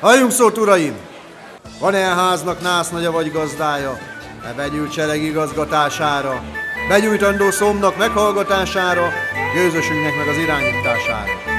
Halljunk szót, uraim! Van-e a háznak násznagya vagy gazdája? Ne begyűjt sereg igazgatására, begyújtandó szomnak meghallgatására, győzösünknek meg az irányítására.